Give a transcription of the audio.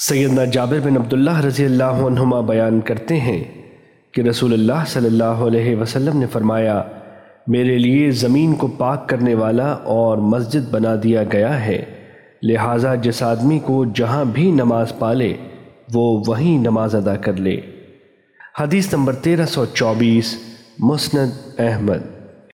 سیدنا جابر بن عبداللہ رضی اللہ عنہما بیان کرتے ہیں کہ رسول اللہ صلی اللہ علیہ وسلم نے فرمایا، میرے لیے زمین کو پاک کرنے والا اور مسجد بنا دیا گیا ہے، لہٰذا جس آدمی کو جہاں بھی نماز پالے، وہ وہیں نماز ادا کر لے۔ حدیث نمبر تیرہ سو چوبیس، مسند احمد۔